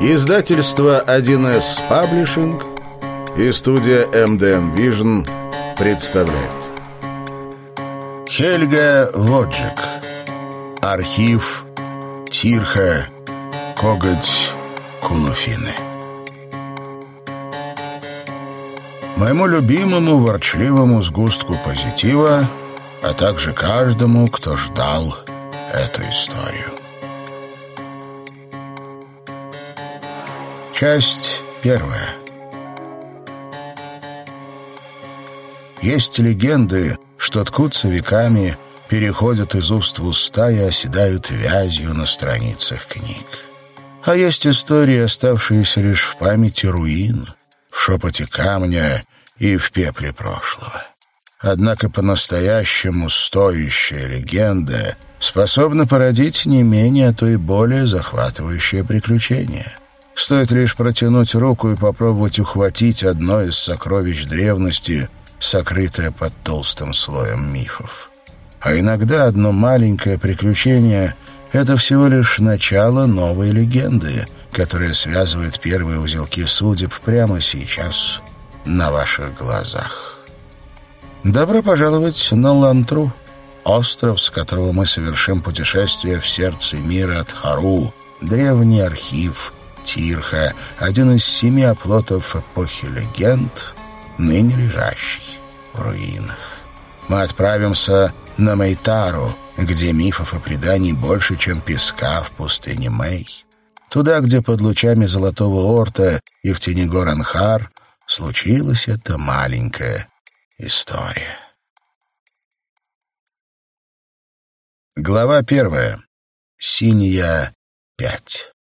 Издательство 1С Паблишинг и студия MDM Vision представляют. Хельга Воджик. Архив Тирха Коготь Кунуфины. Моему любимому ворчливому сгустку позитива, а также каждому, кто ждал эту историю. Часть первая. Есть легенды, что ткутся веками, переходят из уст в уста и оседают вязью на страницах книг. А есть истории, оставшиеся лишь в памяти руин, в шепоте камня и в пепле прошлого. Однако по-настоящему стоящая легенда способна породить не менее, а то и более захватывающее приключение — Стоит лишь протянуть руку и попробовать ухватить одно из сокровищ древности, сокрытое под толстым слоем мифов. А иногда одно маленькое приключение — это всего лишь начало новой легенды, которая связывает первые узелки судеб прямо сейчас, на ваших глазах. Добро пожаловать на Лантру, остров, с которого мы совершим путешествие в сердце мира Тхару, древний архив — Тирха, один из семи оплотов эпохи легенд, ныне лежащий в руинах. Мы отправимся на Мейтару, где мифов и преданий больше, чем песка в пустыне Мэй. Туда, где под лучами Золотого Орта и в тени гор Анхар случилась эта маленькая история. Глава первая. Синяя пять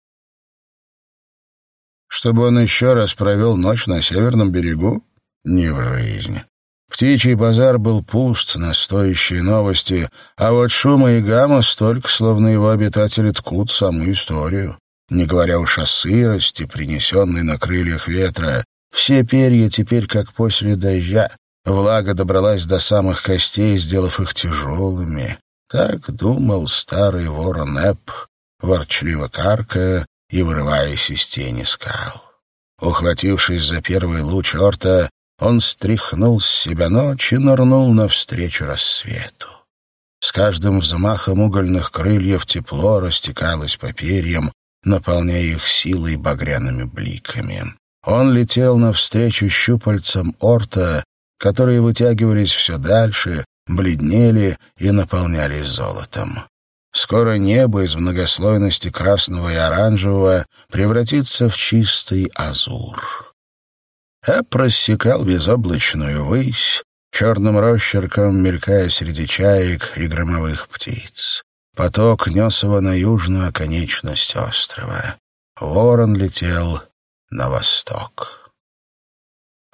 чтобы он еще раз провел ночь на северном берегу? Не в жизни. Птичий базар был пуст на стоящие новости, а вот шума и гамма столько, словно его обитатели ткут саму историю. Не говоря уж о сырости, принесенной на крыльях ветра, все перья теперь как после дождя. Влага добралась до самых костей, сделав их тяжелыми. Так думал старый ворон Эп, ворчливо каркая и вырываясь из тени скал. Ухватившись за первый луч орта, он стряхнул с себя ночь и нырнул навстречу рассвету. С каждым взмахом угольных крыльев тепло растекалось по перьям, наполняя их силой багряными бликами. Он летел навстречу щупальцам орта, которые вытягивались все дальше, бледнели и наполнялись золотом. Скоро небо из многослойности красного и оранжевого превратится в чистый азур. Эп рассекал безоблачную высь, черным росчерком мелькая среди чаек и громовых птиц. Поток нес его на южную оконечность острова. Ворон летел на восток.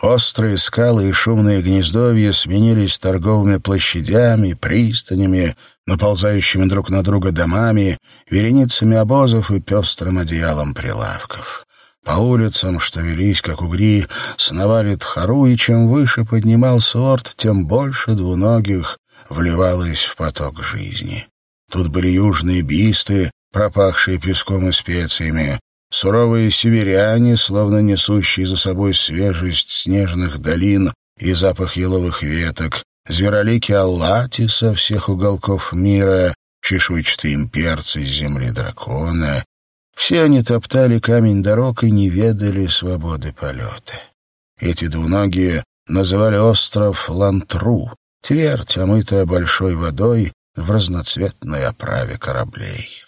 Острые скалы и шумные гнездовья сменились торговыми площадями, пристанями, наползающими друг на друга домами, вереницами обозов и пестрым одеялом прилавков. По улицам, что велись, как угри, сновали тхару, и чем выше поднимался орд, тем больше двуногих вливалось в поток жизни. Тут были южные бисты, пропахшие песком и специями, Суровые северяне, словно несущие за собой свежесть снежных долин и запах еловых веток, зверолики Аллати со всех уголков мира, чешуйчатые имперцы земли дракона. Все они топтали камень дорог и не ведали свободы полета. Эти двуногие называли остров Лантру, твердь, омытая большой водой в разноцветной оправе кораблей.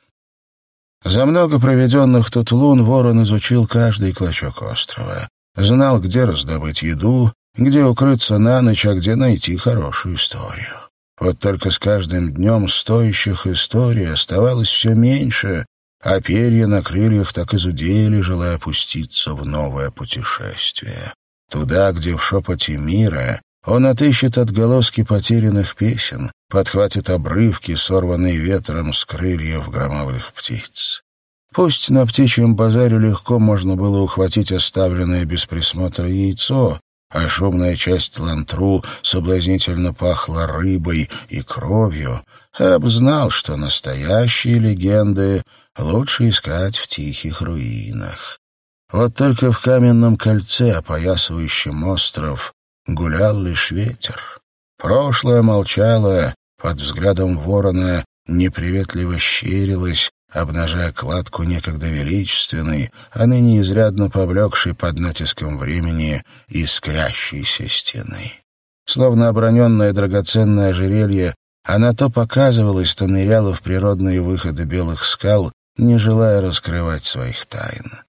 За много проведенных тут лун ворон изучил каждый клочок острова. Знал, где раздобыть еду, где укрыться на ночь, а где найти хорошую историю. Вот только с каждым днем стоящих историй оставалось все меньше, а перья на крыльях так изудели, желая опуститься в новое путешествие. Туда, где в шепоте мира он отыщет отголоски потерянных песен, подхватит обрывки, сорванные ветром с крыльев громовых птиц. Пусть на птичьем базаре легко можно было ухватить оставленное без присмотра яйцо, а шумная часть лантру соблазнительно пахла рыбой и кровью, Эб знал, что настоящие легенды лучше искать в тихих руинах. Вот только в каменном кольце, опоясывающем остров, гулял лишь ветер. Прошлое молчало, под взглядом ворона неприветливо щерилось, обнажая кладку некогда величественной, а ныне изрядно повлекшей под натиском времени искрящейся стены. Словно оброненное драгоценное ожерелье, она то показывалась, то ныряла в природные выходы белых скал, не желая раскрывать своих тайн.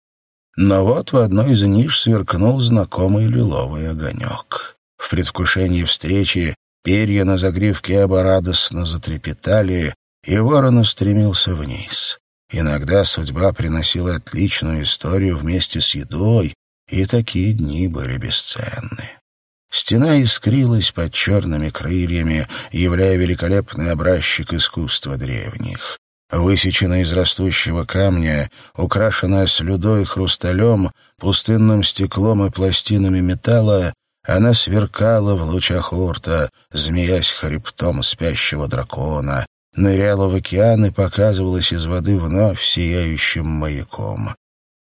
Но вот в одной из ниш сверкнул знакомый лиловый огонек. В предвкушении встречи перья на загривке Эба радостно затрепетали, и ворон устремился вниз. Иногда судьба приносила отличную историю вместе с едой, и такие дни были бесценны. Стена искрилась под черными крыльями, являя великолепный образчик искусства древних. Высеченная из растущего камня, украшенная слюдой хрусталем, пустынным стеклом и пластинами металла, она сверкала в лучах орта, змеясь хребтом спящего дракона, ныряла в океан и показывалась из воды вновь сияющим маяком.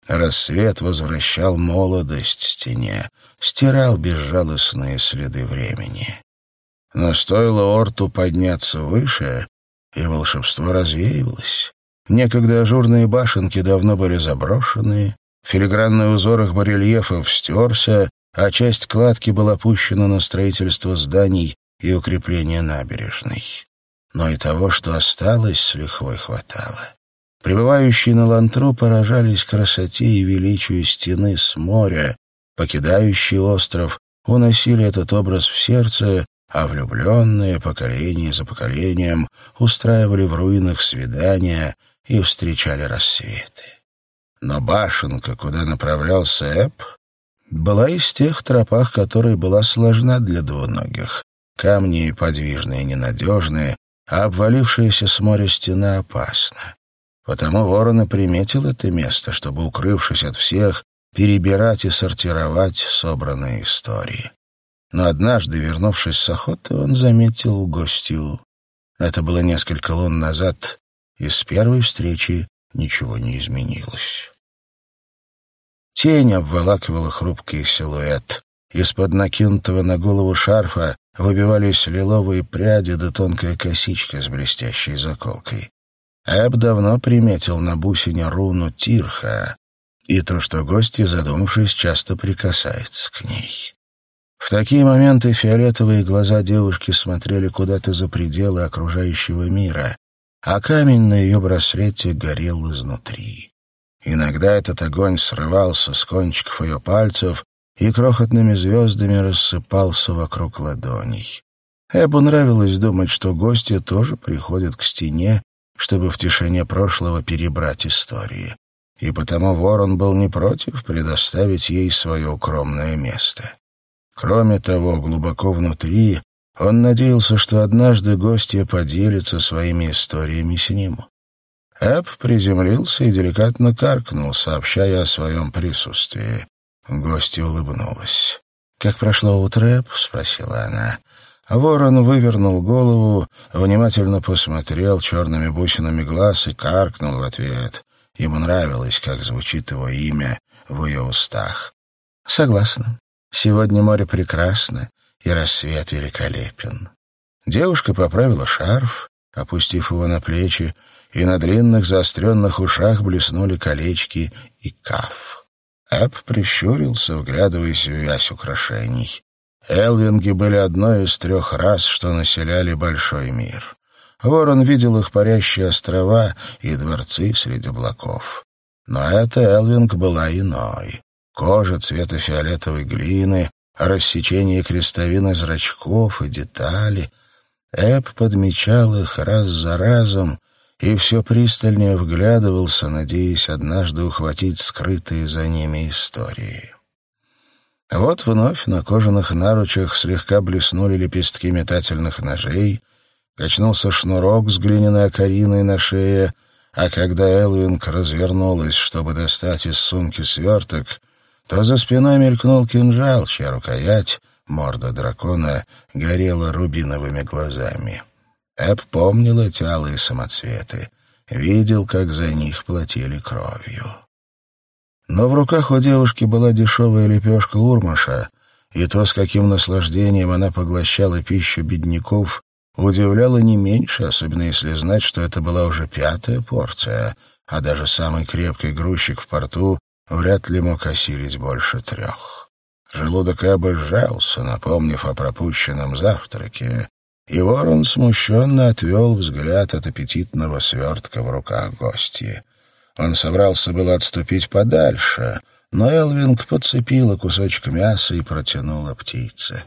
Рассвет возвращал молодость стене, стирал безжалостные следы времени. Но стоило Орту подняться выше, и волшебство развеивалось. Некогда ажурные башенки давно были заброшены, филигранный узор их барельефов стерся, а часть кладки была пущена на строительство зданий и укрепление набережной. Но и того, что осталось, с лихвой хватало. Прибывающие на Лантру поражались красоте и величию стены с моря, покидающие остров уносили этот образ в сердце, а влюбленные поколение за поколением устраивали в руинах свидания и встречали рассветы. Но башенка, куда направлялся Эп, была из тех тропах, которой была сложна для двуногих. Камни подвижные ненадежные, а обвалившаяся с моря стена опасна. Потому ворон и приметил это место, чтобы, укрывшись от всех, перебирать и сортировать собранные истории. Но однажды, вернувшись с охоты, он заметил гостью. Это было несколько лун назад, и с первой встречи ничего не изменилось. Тень обволакивала хрупкий силуэт. Из-под накинутого на голову шарфа выбивались лиловые пряди да тонкая косичка с блестящей заколкой. Эб давно приметил на бусине руну Тирха и то, что гости, задумавшись, часто прикасается к ней. В такие моменты фиолетовые глаза девушки смотрели куда-то за пределы окружающего мира, а камень на ее браслете горел изнутри. Иногда этот огонь срывался с кончиков ее пальцев и крохотными звездами рассыпался вокруг ладоней. Эбу нравилось думать, что гости тоже приходят к стене, чтобы в тишине прошлого перебрать истории. И потому ворон был не против предоставить ей свое укромное место. Кроме того, глубоко внутри он надеялся, что однажды гостья поделится своими историями с ним. Эб приземлился и деликатно каркнул, сообщая о своем присутствии. Гостья улыбнулась. «Как прошло утро, Эб?» — спросила она. Ворон вывернул голову, внимательно посмотрел черными бусинами глаз и каркнул в ответ. Ему нравилось, как звучит его имя в ее устах. «Согласна. Сегодня море прекрасно, и рассвет великолепен. Девушка поправила шарф, опустив его на плечи, и на длинных заостренных ушах блеснули колечки и каф. Эп прищурился, вглядываясь в вязь украшений. Элвинги были одной из трех рас, что населяли большой мир. Ворон видел их парящие острова и дворцы среди облаков. Но эта Элвинг была иной кожа цвета фиолетовой глины, рассечение крестовины зрачков и детали. Эб подмечал их раз за разом и все пристальнее вглядывался, надеясь однажды ухватить скрытые за ними истории. Вот вновь на кожаных наручах слегка блеснули лепестки метательных ножей, качнулся шнурок с глиняной окариной на шее, а когда Элвинг развернулась, чтобы достать из сумки сверток, то за спиной мелькнул кинжал, чья рукоять, морда дракона, горела рубиновыми глазами. Эб помнил эти алые самоцветы. видел, как за них платили кровью. Но в руках у девушки была дешевая лепешка урмаша, и то, с каким наслаждением она поглощала пищу бедняков, удивляло не меньше, особенно если знать, что это была уже пятая порция, а даже самый крепкий грузчик в порту вряд ли мог осилить больше трех. Желудок Эббы сжался, напомнив о пропущенном завтраке, и ворон смущенно отвел взгляд от аппетитного свертка в руках гостья. Он собрался было отступить подальше, но Элвинг подцепила кусочек мяса и протянула птице.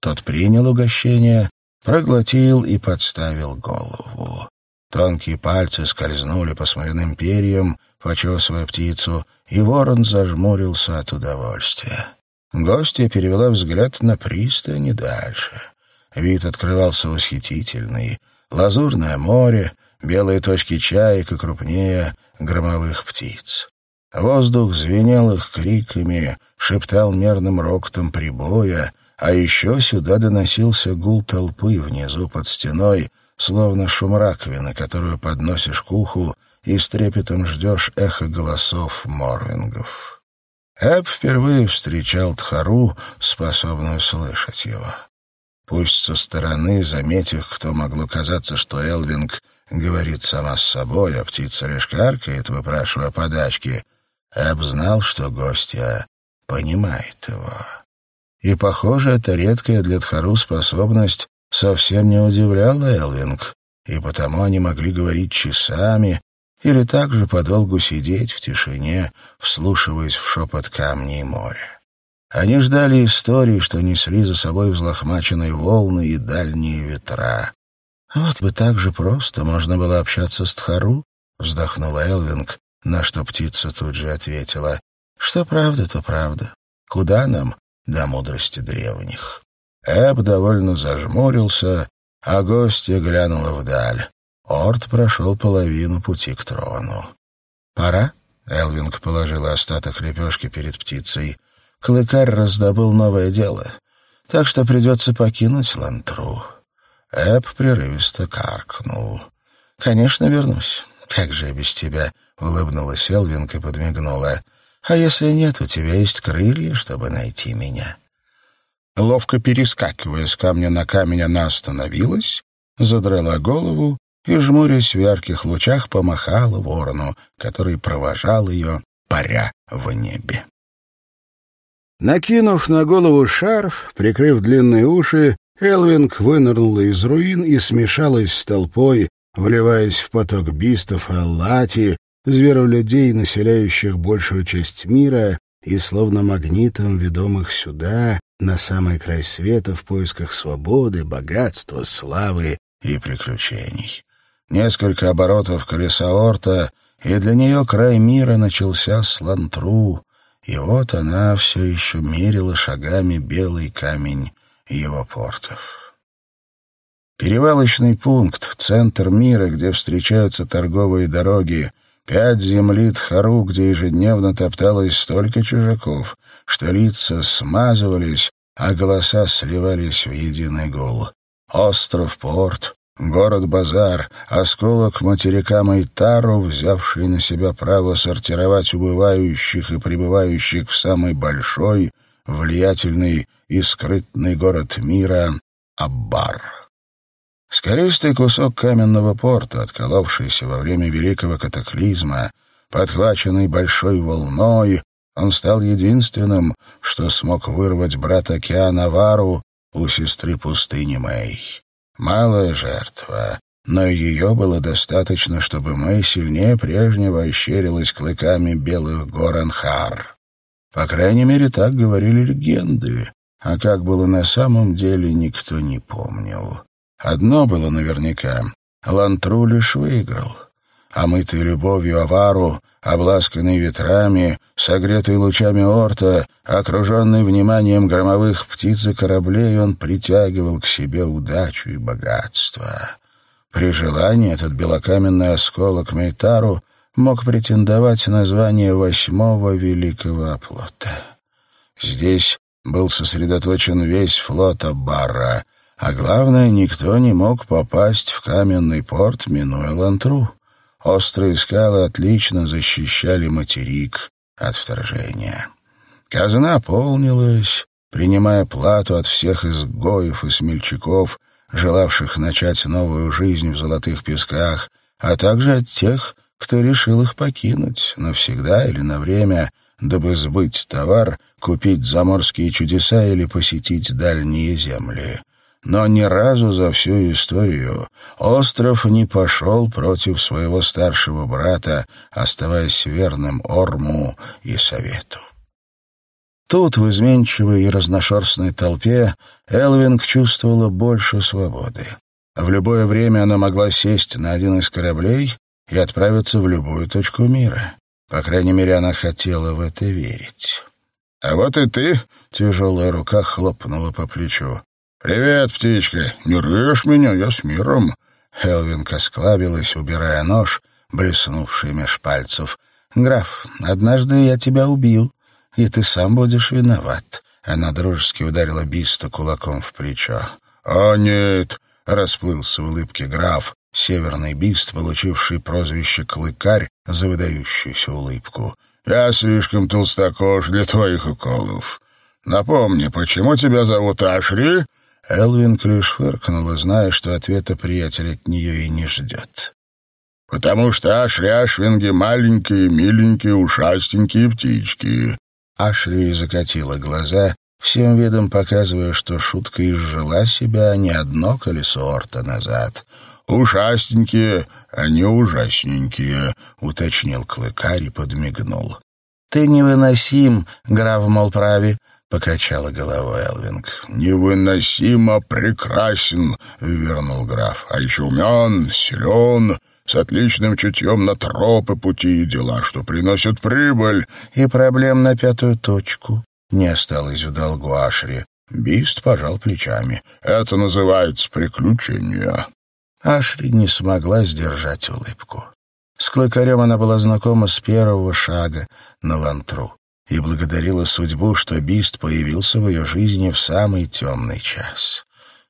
Тот принял угощение, проглотил и подставил голову. Тонкие пальцы скользнули по смоляным перьям, почесывая птицу, и ворон зажмурился от удовольствия. Гостья перевела взгляд на пристань и дальше. Вид открывался восхитительный. Лазурное море, белые точки чаек и крупнее громовых птиц. Воздух звенел их криками, шептал мерным рокотом прибоя, а еще сюда доносился гул толпы внизу под стеной, словно шум раковины, которую подносишь к уху и с трепетом ждешь эхо голосов морвингов. Эб впервые встречал Тхару, способную слышать его. Пусть со стороны, заметив, кто могло казаться, что Элвинг говорит сама с собой, а птица лишь каркает, выпрашивая подачки, Эб знал, что гостья понимает его. И, похоже, эта редкая для Тхару способность совсем не удивляла Элвинг, и потому они могли говорить часами или также подолгу сидеть в тишине, вслушиваясь в шепот камней и моря. Они ждали истории, что несли за собой взлохмаченные волны и дальние ветра. «Вот бы так же просто можно было общаться с Тхару», — вздохнула Элвинг, на что птица тут же ответила. «Что правда, то правда. Куда нам до мудрости древних?» Эб довольно зажмурился, а гостья глянула вдаль. Орд прошел половину пути к трону. «Пора?» — Элвинг положила остаток лепешки перед птицей. Клыкарь раздобыл новое дело, так что придется покинуть Лантру. Эб прерывисто каркнул. «Конечно, вернусь. Как же я без тебя?» — улыбнулась Элвинг и подмигнула. «А если нет, у тебя есть крылья, чтобы найти меня». Ловко перескакивая с камня на камень, она остановилась, задрала голову и, жмурясь в ярких лучах, помахала ворону, который провожал ее, паря в небе. Накинув на голову шарф, прикрыв длинные уши, Элвинг вынырнула из руин и смешалась с толпой, вливаясь в поток бистов и аллати, зверолюдей, населяющих большую часть мира, и словно магнитом ведомых сюда, на самый край света в поисках свободы, богатства, славы и приключений. Несколько оборотов колеса Орта, и для нее край мира начался с Лантру, и вот она все еще мерила шагами белый камень его портов. Перевалочный пункт, центр мира, где встречаются торговые дороги, пять земли Тхару, где ежедневно топталось столько чужаков, что лица смазывались, а голоса сливались в единый гул. Остров Порт, Город-базар, осколок материка Майтару, взявший на себя право сортировать убывающих и прибывающих в самый большой, влиятельный и скрытный город мира — Аббар. Скористый кусок каменного порта, отколовшийся во время великого катаклизма, подхваченный большой волной, он стал единственным, что смог вырвать брат океана Вару у сестры пустыни Мэй. Малая жертва, но ее было достаточно, чтобы Мэй сильнее прежнего ощерилась клыками белых гор Анхар. По крайней мере, так говорили легенды, а как было на самом деле, никто не помнил. Одно было наверняка — Лантру лишь выиграл. Омытый любовью Авару, обласканный ветрами, согретый лучами орта, окруженный вниманием громовых птиц и кораблей, он притягивал к себе удачу и богатство. При желании этот белокаменный осколок Мейтару мог претендовать на звание восьмого великого оплота. Здесь был сосредоточен весь флот Аббара, а главное, никто не мог попасть в каменный порт, минуя Лантру. острые скалы отлично защищали материк от вторжения. Казна полнилась, принимая плату от всех изгоев и смельчаков, желавших начать новую жизнь в золотых песках, а также от тех, кто решил их покинуть навсегда или на время, дабы сбыть товар, купить заморские чудеса или посетить дальние земли. Но ни разу за всю историю остров не пошел против своего старшего брата, оставаясь верным Орму и Совету. Тут, в изменчивой и разношерстной толпе, Элвинг чувствовала больше свободы. В любое время она могла сесть на один из кораблей и отправиться в любую точку мира. По крайней мере, она хотела в это верить. «А вот и ты!» — тяжелая рука хлопнула по плечу. «Привет, птичка! Не режь меня, я с миром!» Элвинг осклабилась, убирая нож, блеснувший меж пальцев. «Граф, однажды я тебя убью и ты сам будешь виноват». Она дружески ударила Биста кулаком в плечо. «О, нет!» — расплылся в улыбке граф, северный Бист, получивший прозвище «Клыкарь» за выдающуюся улыбку. «Я слишком толстокож для твоих уколов. Напомни, почему тебя зовут Ашри?» Элвин лишь фыркнула, зная, что ответа приятель от нее и не ждет. «Потому что Ашри-Ашвинги — маленькие, миленькие, ушастенькие птички. Ашри закатила глаза, всем видом показывая, что шутка изжила себя не одно колесо орта назад. «Ушастенькие, а не ужасненькие», — уточнил клыкарь и подмигнул. «Ты невыносим, граф Молправи», — покачала головой Элвинг. «Невыносимо прекрасен», — вернул граф. «А еще умен, силен, с отличным чутьем на тропы, пути и дела, что приносят прибыль. И проблем на пятую точку. Не осталось в долгу Ашри. Бист пожал плечами. Это называется приключение. Ашри не смогла сдержать улыбку. С клыкарем она была знакома с первого шага на лантру и благодарила судьбу, что Бист появился в ее жизни в самый темный час.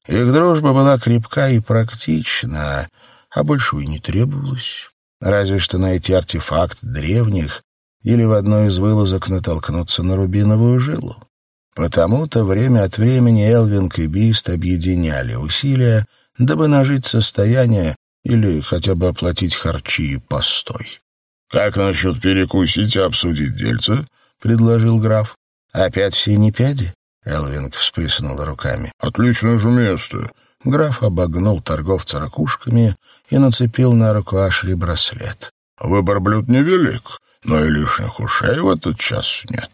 Их дружба была крепка и практична, а больше и не требовалось. Разве что найти артефакт древних или в одной из вылазок натолкнуться на рубиновую жилу. Потому-то время от времени Элвинг и Бист объединяли усилия, дабы нажить состояние или хотя бы оплатить харчи и постой. «Как насчет перекусить и обсудить дельце?» — предложил граф. «Опять все непяди?» — Элвинг всплеснул руками. «Отличное же место. Граф обогнул торговца ракушками и нацепил на руку Ашри браслет. «Выбор блюд невелик, но и лишних ушей в этот час нет».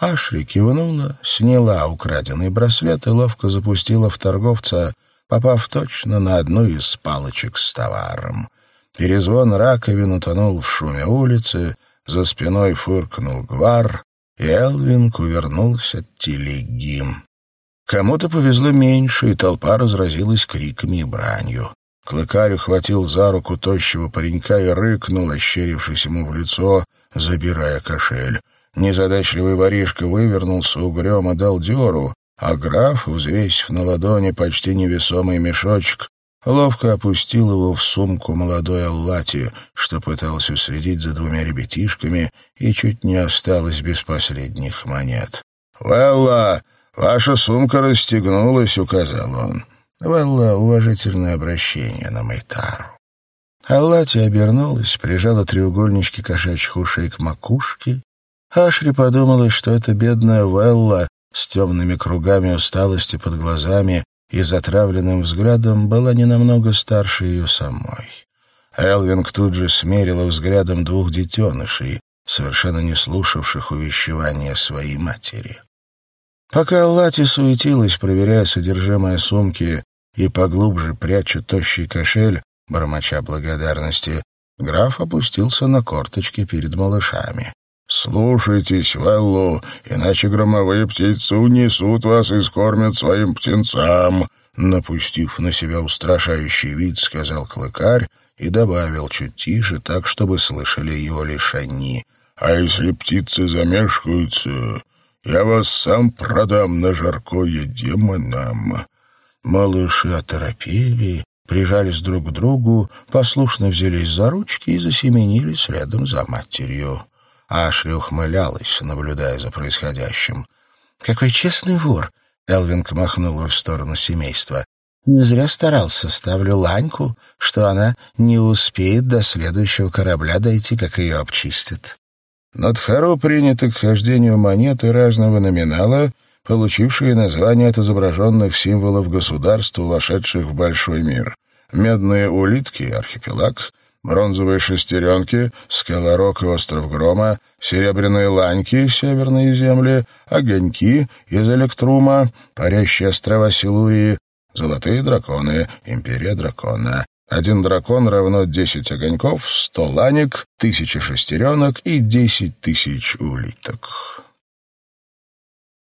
Ашри кивнула, сняла украденный браслет и ловко запустила в торговца, попав точно на одну из палочек с товаром. Перезвон раковин утонул в шуме улицы, за спиной фыркнул гвар, и Элвин увернулся от телеги. Кому-то повезло меньше, и толпа разразилась криками и бранью. Клыкарь ухватил за руку тощего паренька и рыкнул, ощерившись ему в лицо, забирая кошель. Незадачливый воришка вывернулся угрём и дал дёру, а граф, взвесив на ладони почти невесомый мешочек, ловко опустил его в сумку молодой Аллати, что пытался следить за двумя ребятишками и чуть не осталось без последних монет. «Велла!» «Ваша сумка расстегнулась», — указал он. Валла уважительное обращение на Майтару. Аллати обернулась, прижала треугольнички кошачьих ушей к макушке. Ашри подумала, что эта бедная Велла с темными кругами усталости под глазами и затравленным взглядом была не намного старше ее самой. Элвинг тут же смерила взглядом двух детенышей, совершенно не слушавших увещевания своей матери. Пока Лати суетилась, проверяя содержимое сумки и поглубже пряча тощий кошель, бормоча благодарности, граф опустился на корточки перед малышами. «Слушайтесь, Веллу, иначе громовые птицы унесут вас и скормят своим птенцам», напустив на себя устрашающий вид, сказал клыкарь и добавил чуть тише, так, чтобы слышали его лишь они. «А если птицы замешкаются, я вас сам продам на жаркое демонам». Малыши оторопели прижались друг к другу, послушно взялись за ручки и засеменили следом за матерью. Ашри ухмылялась, наблюдая за происходящим. «Какой честный вор!» — Элвинг махнула в сторону семейства. «Не зря старался. Ставлю ланьку, что она не успеет до следующего корабля дойти, как ее обчистят». Над Харо приняты к хождению монеты разного номинала, получившие название от изображенных символов государств, вошедших в большой мир. Медные улитки — архипелаг, бронзовые шестеренки, скалорок и остров Грома, серебряные ланьки, северные земли, огоньки из электрума, парящие острова Силурии, золотые драконы, империя дракона. Один дракон равно десять огоньков, сто ланек, тысяча шестеренок и десять тысяч улиток.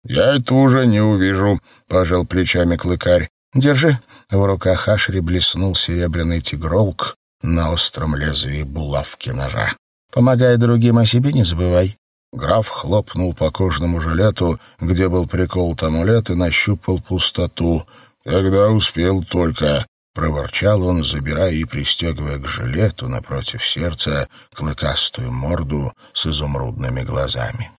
«Я это уже не увижу», — пожал плечами клыкарь. «Держи». В руках Ашри блеснул серебряный тигролк на остром лезвии булавки ножа. «Помогай другим, о себе не забывай». Граф хлопнул по кожному жилету, где был приколот амулет, и нащупал пустоту. «Когда успел только...» — проворчал он, забирая и пристегивая к жилету напротив сердца клыкастую морду с изумрудными глазами.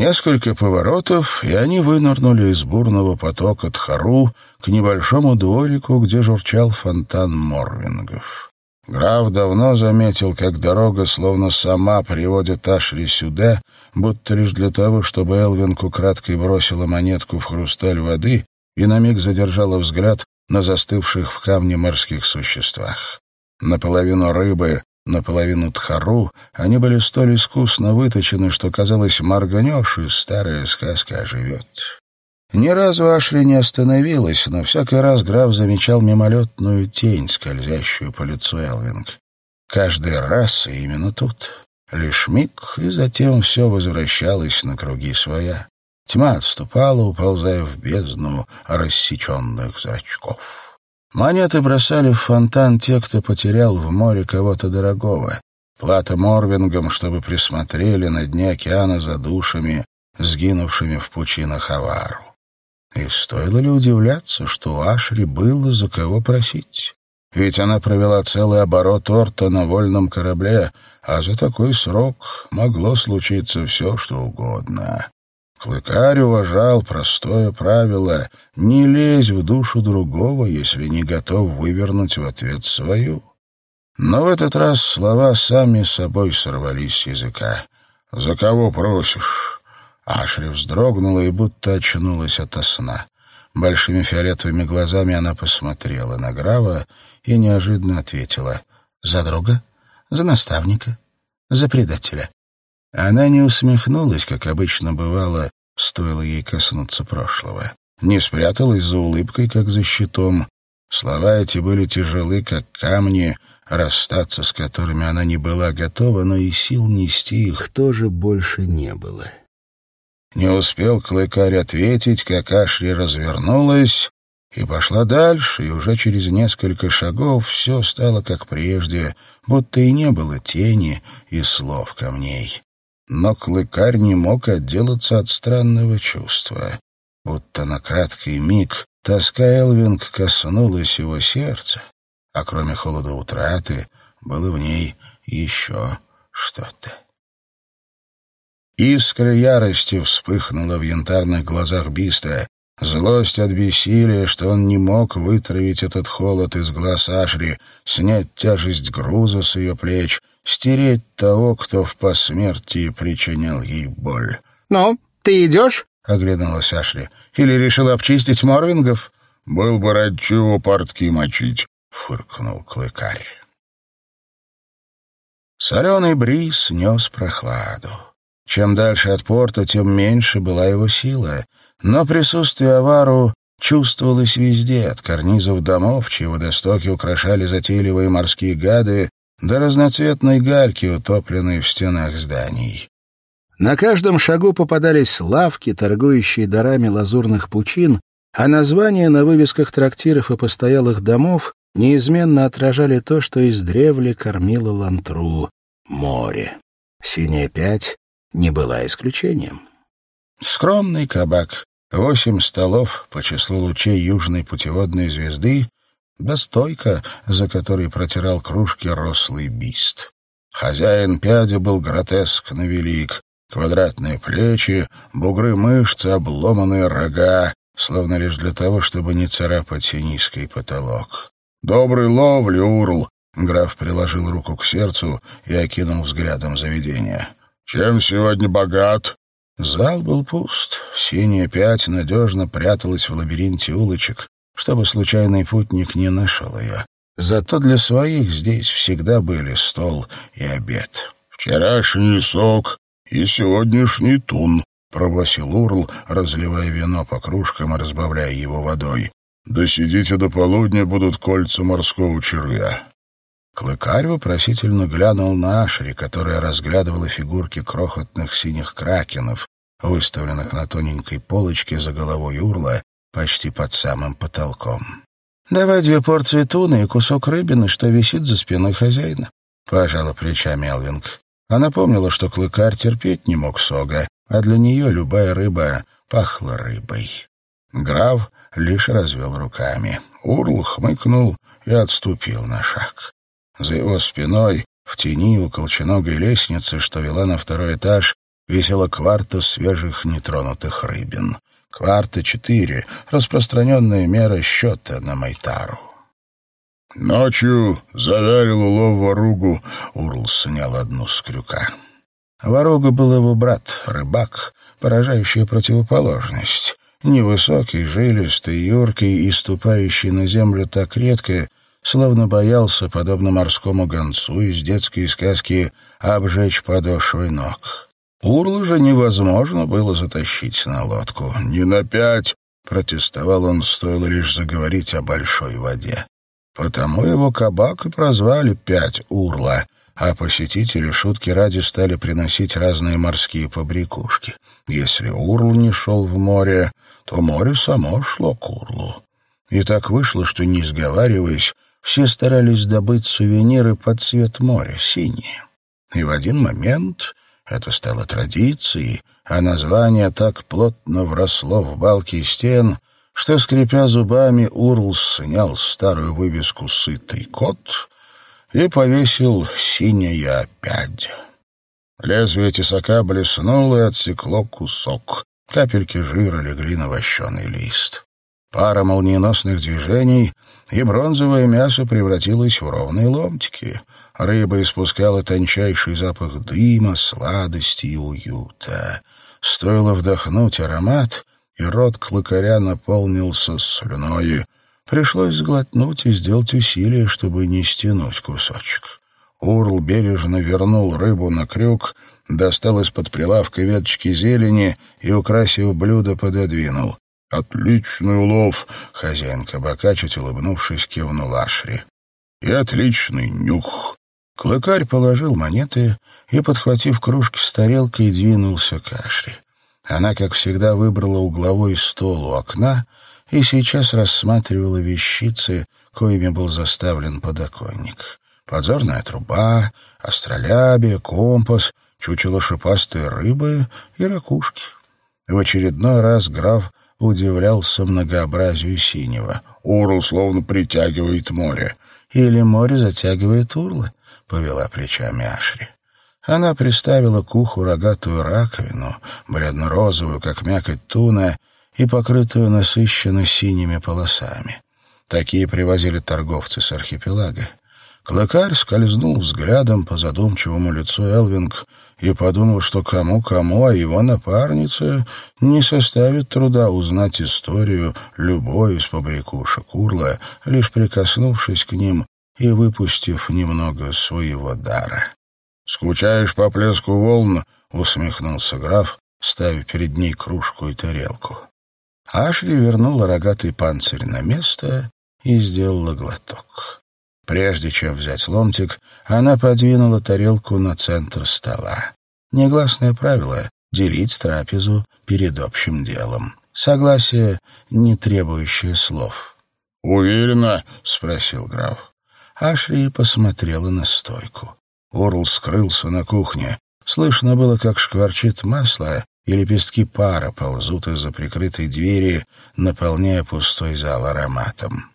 Несколько поворотов, и они вынырнули из бурного потока Тхару к небольшому дворику, где журчал фонтан морвингов. Граф давно заметил, как дорога словно сама приводит Ашри сюда, будто лишь для того, чтобы Элвинг украдкой бросила монетку в хрусталь воды и на миг задержала взгляд на застывших в камне морских существах. Наполовину рыбы, наполовину тхару, они были столь искусно выточены, что, казалось, морганешь, и старая сказка оживет. Ни разу Ашри не остановилась, но всякий раз граф замечал мимолетную тень, скользящую по лицу Элвинг. Каждый раз и именно тут. Лишь миг, и затем все возвращалось на круги своя. Тьма отступала, уползая в бездну рассеченных зрачков. Монеты бросали в фонтан те, кто потерял в море кого-то дорогого. Плата Морвингам, чтобы присмотрели на дне океана за душами, сгинувшими в пучинах Авару. И стоило ли удивляться, что у Ашри было за кого просить? Ведь она провела целый оборот Орта на вольном корабле, а за такой срок могло случиться все, что угодно. Клыкарь уважал простое правило «не лезь в душу другого, если не готов вывернуть в ответ свою». Но в этот раз слова сами собой сорвались с языка. «За кого просишь?» Ашри вздрогнула и будто очнулась ото сна. Большими фиолетовыми глазами она посмотрела на Грава и неожиданно ответила. «За друга? За наставника? За предателя?» Она не усмехнулась, как обычно бывало, стоило ей коснуться прошлого. Не спряталась за улыбкой, как за щитом. Слова эти были тяжелы, как камни, расстаться с которыми она не была готова, но и сил нести их тоже больше не было. Не успел Клыкарь ответить, как Ашри развернулась и пошла дальше, и уже через несколько шагов все стало как прежде, будто и не было тени и слов камней. Но клыкарь не мог отделаться от странного чувства. Будто на краткий миг тоска Элвинг коснулась его сердца, а кроме холода утраты было в ней еще что-то. Искра ярости вспыхнула в янтарных глазах Биста, Злость от бессилия, что он не мог вытравить этот холод из глаз Ашри, снять тяжесть груза с ее плеч, стереть того, кто в посмертии причинял ей боль. «Ну, ты идешь?» — оглянулась Ашри. «Или решил обчистить Морвингов?» «Был бы ради чего портки мочить», — фыркнул клыкарь. Соленый бриз нес прохладу. Чем дальше от порта, тем меньше была его сила — но присутствие Авару чувствовалось везде, от карнизов домов, чьи водостоки украшали затейливые морские гады, до разноцветной гальки, утопленной в стенах зданий. На каждом шагу попадались лавки, торгующие дарами лазурных пучин, а названия на вывесках трактиров и постоялых домов неизменно отражали то, что издревле кормило лантру — море. Синяя пять не была исключением. Скромный кабак, восемь столов по числу лучей южной путеводной звезды, да стойка, за которой протирал кружки рослый бист. Хозяин пяди был гротескно велик. Квадратные плечи, бугры мышц, обломанные рога, словно лишь для того, чтобы не царапать низкий потолок. «Добрый ловли, Урл!» — граф приложил руку к сердцу и окинул взглядом заведение. «Чем сегодня богат?» Зал был пуст. Синяя пять надежно пряталась в лабиринте улочек, чтобы случайный путник не нашел ее. Зато для своих здесь всегда были стол и обед. «Вчерашний сок и сегодняшний тун», — пробасил Урл, разливая вино по кружкам и разбавляя его водой. «Досидите до полудня, будут кольца морского червя». Клыкарь вопросительно глянул на Ашри, которая разглядывала фигурки крохотных синих кракенов, выставленных на тоненькой полочке за головой урла, почти под самым потолком. «Давай две порции туны и кусок рыбины, что висит за спиной хозяина», — пожала плечами Элвинг. Она помнила, что клыкарь терпеть не мог сога, а для нее любая рыба пахла рыбой. Граф лишь развел руками. Урл хмыкнул и отступил на шаг. За его спиной, в тени у колченогой лестницы, что вела на второй этаж, висела кварта свежих нетронутых рыбин. Кварта четыре — распространенная мера счета на Майтару. «Ночью завярил улов воругу», — Урл снял одну с крюка. Воруга был его брат, рыбак, поражающая противоположность. Невысокий, жилистый, юркий и ступающий на землю так редко, словно боялся, подобно морскому гонцу из детской сказки, обжечь подошвой ног. Урла же невозможно было затащить на лодку. «Не на пять!» — протестовал он, стоило лишь заговорить о большой воде. Потому его кабак и прозвали «Пять Урла», а посетители шутки ради стали приносить разные морские побрякушки. Если Урл не шел в море, то море само шло к Урлу. И так вышло, что, не сговариваясь, все старались добыть сувениры под цвет моря, синие. И в один момент это стало традицией, а название так плотно вросло в балки стен, что, скрипя зубами, Урл снял старую вывеску «Сытый кот» и повесил «Синяя пядь». Лезвие тесака блеснуло и отсекло кусок. Капельки жира легли на вощеный лист. Пара молниеносных движений, и бронзовое мясо превратилось в ровные ломтики. Рыба испускала тончайший запах дыма, сладости и уюта. Стоило вдохнуть аромат, и рот клыкаря наполнился слюной. Пришлось сглотнуть и сделать усилие, чтобы не стянуть кусочек. Урл бережно вернул рыбу на крюк, достал из-под прилавка веточки зелени и, украсив блюдо, пододвинул. «Отличный улов!» — хозяин кабака, чуть улыбнувшись, кивнул Ашри. «И отличный нюх!» Клыкарь положил монеты и, подхватив кружки с тарелкой, двинулся к Ашри. Она, как всегда, выбрала угловой стол у окна и сейчас рассматривала вещицы, коими был заставлен подоконник. Подзорная труба, астролябия, компас, чучело шипастой рыбы и ракушки. В очередной раз граф удивлялся многообразию синего. «Урл словно притягивает море». «Или море затягивает урла», — повела плечами Ашри. Она приставила к уху рогатую раковину, бледно-розовую, как мякоть туна, и покрытую насыщенно синими полосами. Такие привозили торговцы с архипелага. Клыкарь скользнул взглядом по задумчивому лицу Элвинг и подумал, что кому-кому, а его напарнице не составит труда узнать историю любой из побрякушек Урла, лишь прикоснувшись к ним и выпустив немного своего дара. «Скучаешь по плеску волн?» — усмехнулся граф, ставя перед ней кружку и тарелку. Ашли вернула рогатый панцирь на место и сделала глоток. Прежде чем взять ломтик, она подвинула тарелку на центр стола. Негласное правило — делить трапезу перед общим делом. Согласие, не требующее слов. «Уверена?» — спросил граф. Ашри посмотрела на стойку. Орл скрылся на кухне. Слышно было, как шкварчит масло, и лепестки пара ползут из-за прикрытой двери, наполняя пустой зал ароматом.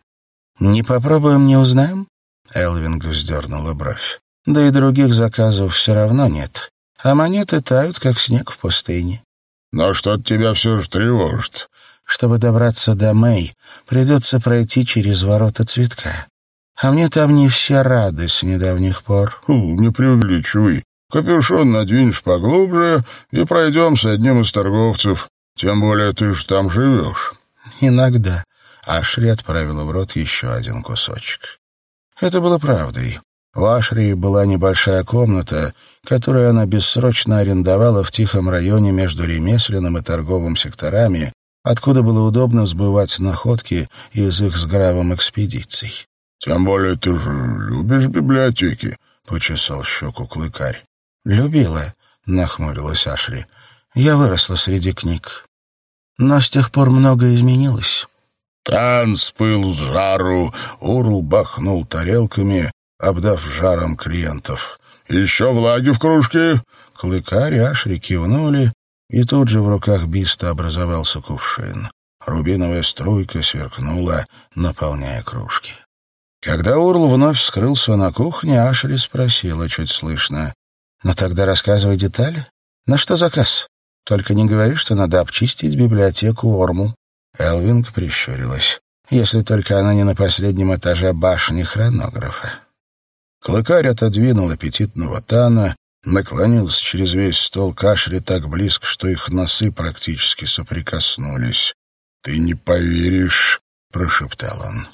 «Не попробуем, не узнаем?» Элвинг вздернула бровь. «Да и других заказов все равно нет, а монеты тают, как снег в пустыне». «Но что-то тебя все же тревожит». «Чтобы добраться до Мэй, придется пройти через ворота цветка. А мне там не все рады с недавних пор». Фу, «Не преувеличивай. Капюшон надвинешь поглубже и пройдем с одним из торговцев. Тем более ты же там живешь». «Иногда». Ашри отправила в рот еще один кусочек. Это было правдой. В Ашри была небольшая комната, которую она бессрочно арендовала в тихом районе между ремесленным и торговым секторами, откуда было удобно сбывать находки из их с Гравом экспедиций. «Тем более ты же любишь библиотеки», — почесал щеку клыкарь. «Любила», — нахмурилась Ашри. «Я выросла среди книг. Но с тех пор многое изменилось». Танц пыл с жару, Урл бахнул тарелками, обдав жаром клиентов. «Еще влаги в кружке?» Клыкарь Ашри кивнули, и тут же в руках Биста образовался кувшин. Рубиновая струйка сверкнула, наполняя кружки. Когда Урл вновь скрылся на кухне, Ашри спросила чуть слышно. «Ну тогда рассказывай детали. На что заказ? Только не говори, что надо обчистить библиотеку Орму». Элвинг прищурилась. «Если только она не на последнем этаже башни хронографа». Клыкарь отодвинул аппетитного Тана, наклонился через весь стол кашри так близко, что их носы практически соприкоснулись. «Ты не поверишь», — прошептал он.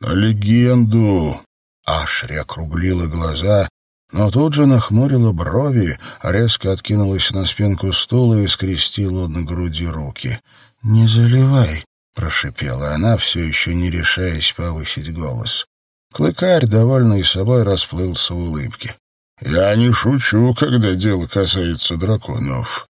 «На легенду!» Ашри округлила глаза, но тут же нахмурила брови, резко откинулась на спинку стула и скрестила на груди руки. «Не заливай», — прошипела она, все еще не решаясь повысить голос. Клыкарь, довольный собой, расплылся в улыбке. «Я не шучу, когда дело касается драконов».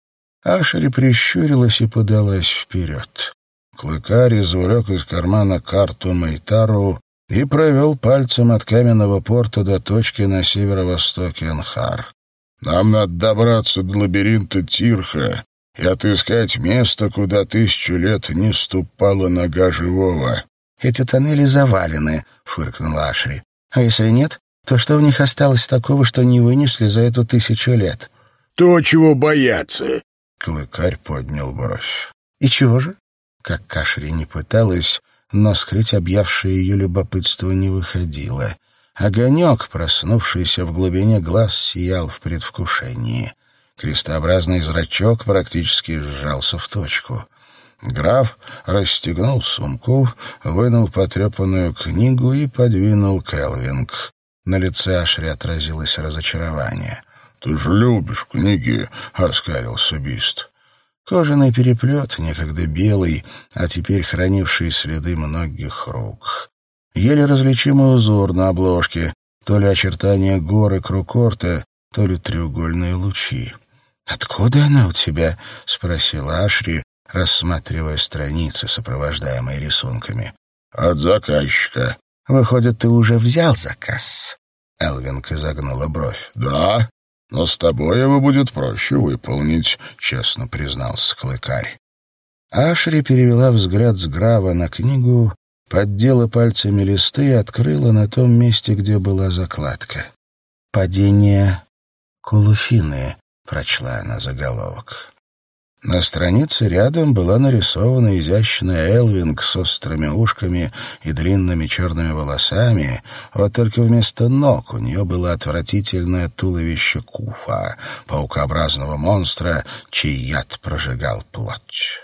Ашери прищурилась и подалась вперед. Клыкарь извлек из кармана карту Майтару и провел пальцем от каменного порта до точки на северо-востоке Анхар. «Нам надо добраться до лабиринта Тирха и отыскать место, куда тысячу лет не ступала нога живого. «Эти тоннели завалены», — фыркнула Ашри. «А если нет, то что в них осталось такого, что не вынесли за эту тысячу лет?» «То, чего бояться!» — Клыкарь поднял бровь. «И чего же?» Как Кашри не пыталась, но скрыть объявшее ее любопытство не выходило. Огонек, проснувшийся в глубине глаз, сиял в предвкушении. Крестообразный зрачок практически сжался в точку. Граф расстегнул сумку, вынул потрепанную книгу и подвинул Келвинг. На лице Ашри отразилось разочарование. «Ты же любишь книги!» — оскарился Бист. Кожаный переплет, некогда белый, а теперь хранивший следы многих рук. Еле различимый узор на обложке, то ли очертания горы Крукорта, то ли треугольные лучи. «Откуда она у тебя?» — спросила Ашри, рассматривая страницы, сопровождаемые рисунками. «От заказчика». «Выходит, ты уже взял заказ?» Элвинг изогнула бровь. «Да, но с тобой его будет проще выполнить», — честно признался Клыкарь. Ашри перевела взгляд с Грава на книгу, поддела пальцами листы и открыла на том месте, где была закладка. «Падение Кулуфины», — прочла она заголовок. На странице рядом была нарисована изящная Элвинг с острыми ушками и длинными черными волосами, вот только вместо ног у нее было отвратительное туловище куфа, паукообразного монстра, чей яд прожигал плоть.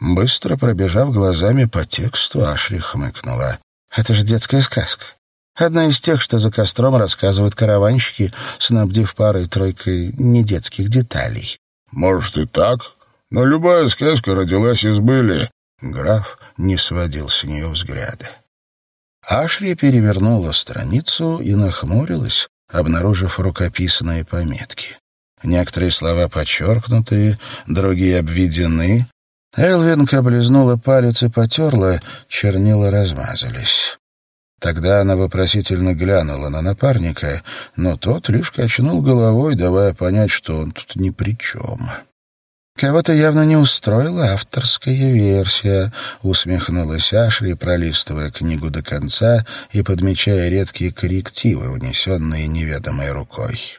Быстро пробежав глазами по тексту, Ашри хмыкнула. «Это же детская сказка. Одна из тех, что за костром рассказывают караванщики, снабдив парой-тройкой недетских деталей». «Может, и так?» Но любая сказка родилась из были. Граф не сводил с нее взгляда. Ашри перевернула страницу и нахмурилась, обнаружив рукописные пометки. Некоторые слова подчеркнуты, другие обведены. Элвинг облизнула палец и потерла, чернила размазались. Тогда она вопросительно глянула на напарника, но тот лишь качнул головой, давая понять, что он тут ни при чем. «Кого-то явно не устроила авторская версия», — усмехнулась Ашри, пролистывая книгу до конца и подмечая редкие коррективы, внесенные неведомой рукой.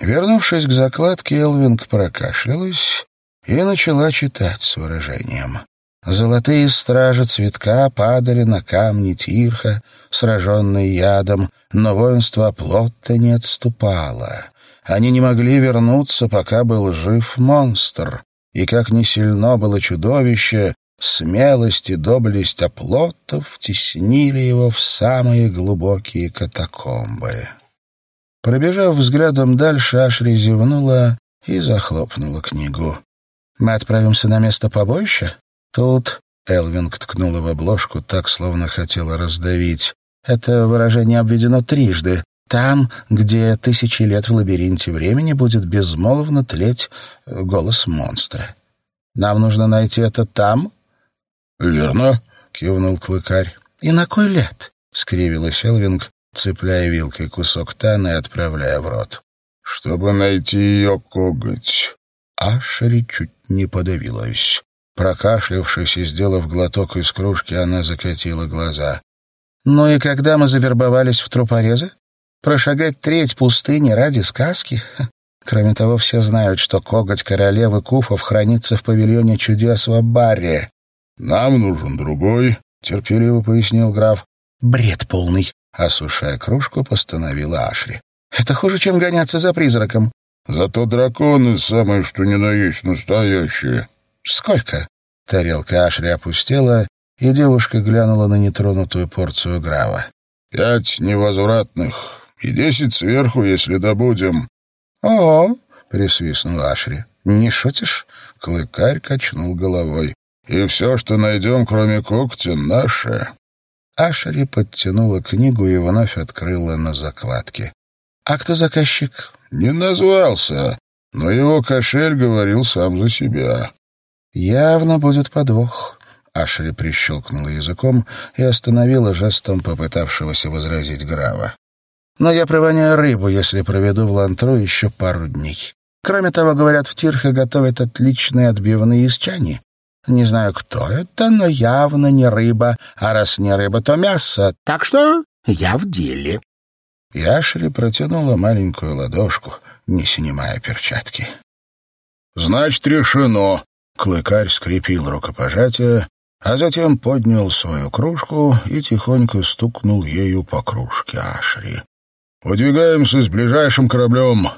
Вернувшись к закладке, Элвинг прокашлялась и начала читать с выражением. Золотые стражи цветка падали на камни Тирха, сраженные ядом, но воинство Плотта не отступало. Они не могли вернуться, пока был жив монстр. И как ни сильно было чудовище, смелость и доблесть оплотов теснили его в самые глубокие катакомбы. Пробежав взглядом дальше, Ашри зевнула и захлопнула книгу. «Мы отправимся на место побоища? Тут...» Элвинг ткнула в обложку так, словно хотела раздавить. «Это выражение обведено трижды. Там, где тысячи лет в лабиринте времени будет безмолвно тлеть э, голос монстра. Нам нужно найти это там? — Верно, — кивнул клыкарь. — И на кой лет? — скривилась Элвинг, цепляя вилкой кусок тана и отправляя в рот. — Чтобы найти ее коготь. Ашери чуть не подавилась. Прокашлявшись и сделав глоток из кружки, она закатила глаза. «Ну и когда мы завербовались в трупорезы? Прошагать треть пустыни ради сказки? Кроме того, все знают, что коготь королевы Куфов хранится в павильоне чудес в Аббаре. «Нам нужен другой», — терпеливо пояснил граф. «Бред полный», — осушая кружку, постановила Ашри. «Это хуже, чем гоняться за призраком». «Зато драконы самые что ни на есть настоящие». «Сколько?» Тарелка Ашри опустела, и девушка глянула на нетронутую порцию грава. «Пять невозвратных и десять сверху, если добудем». «О!» — присвистнул Ашри. «Не шутишь?» — клыкарь качнул головой. «И все, что найдем, кроме когтя, наше». Ашри подтянула книгу и вновь открыла на закладке. «А кто заказчик?» «Не назвался, но его кошель говорил сам за себя». «Явно будет подвох». Ашри прищелкнула языком и остановила жестом попытавшегося возразить Грава но я провоняю рыбу, если проведу в Лантру еще пару дней. Кроме того, говорят, в Тирхе готовят отличные отбивные из чани. Не знаю, кто это, но явно не рыба, а раз не рыба, то мясо. Так что я в деле». Яшери протянула маленькую ладошку, не снимая перчатки. «Значит, решено!» Клыкарь скрепил рукопожатие, а затем поднял свою кружку и тихонько стукнул ею по кружке Ашри. Выдвигаемся с ближайшим кораблем».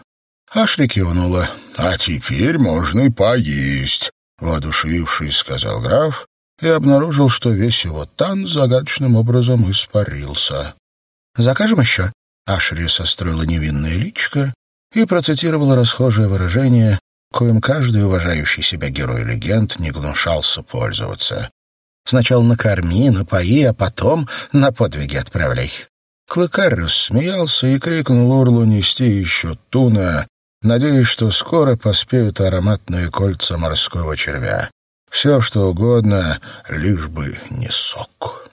Ашли кивнула. «А теперь можно и поесть», — воодушевившись, сказал граф, и обнаружил, что весь его тан загадочным образом испарился. «Закажем еще?» Ашри состроила невинное личико и процитировала расхожее выражение, коим каждый уважающий себя герой легенд не гнушался пользоваться. «Сначала накорми, напои, а потом на подвиги отправляй». Клыкарь рассмеялся и крикнул Орлу нести еще туна, надеясь, что скоро поспеют ароматные кольца морского червя. Все, что угодно, лишь бы не сок.